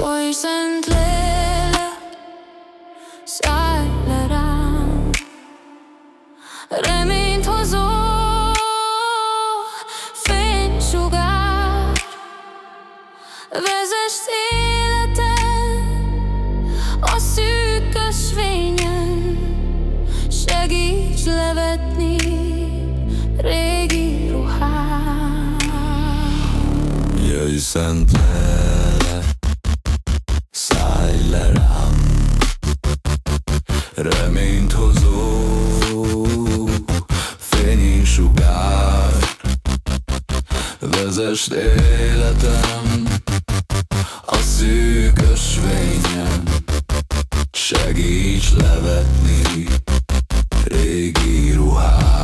Oly szent lélek, szállj le rám Reményt hozó, fénysugár Vezess életem a szűkös vényen. Segíts levetni régi ruhám Jöjj szent lélek Reményt hozó fényi sugár Vezest életem a szűk ösvényen Segíts levetni régi ruhám